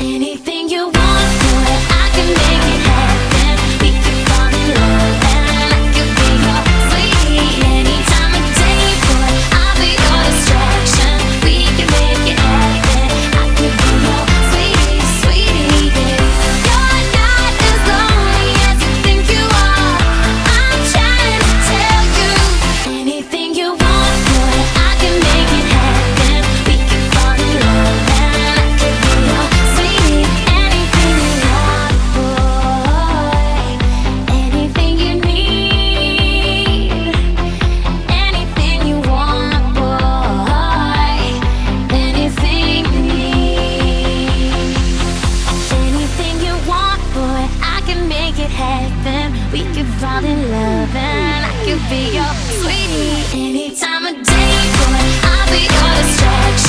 anything could be your sweetie. Any time of day, boy, I'll be your distraction.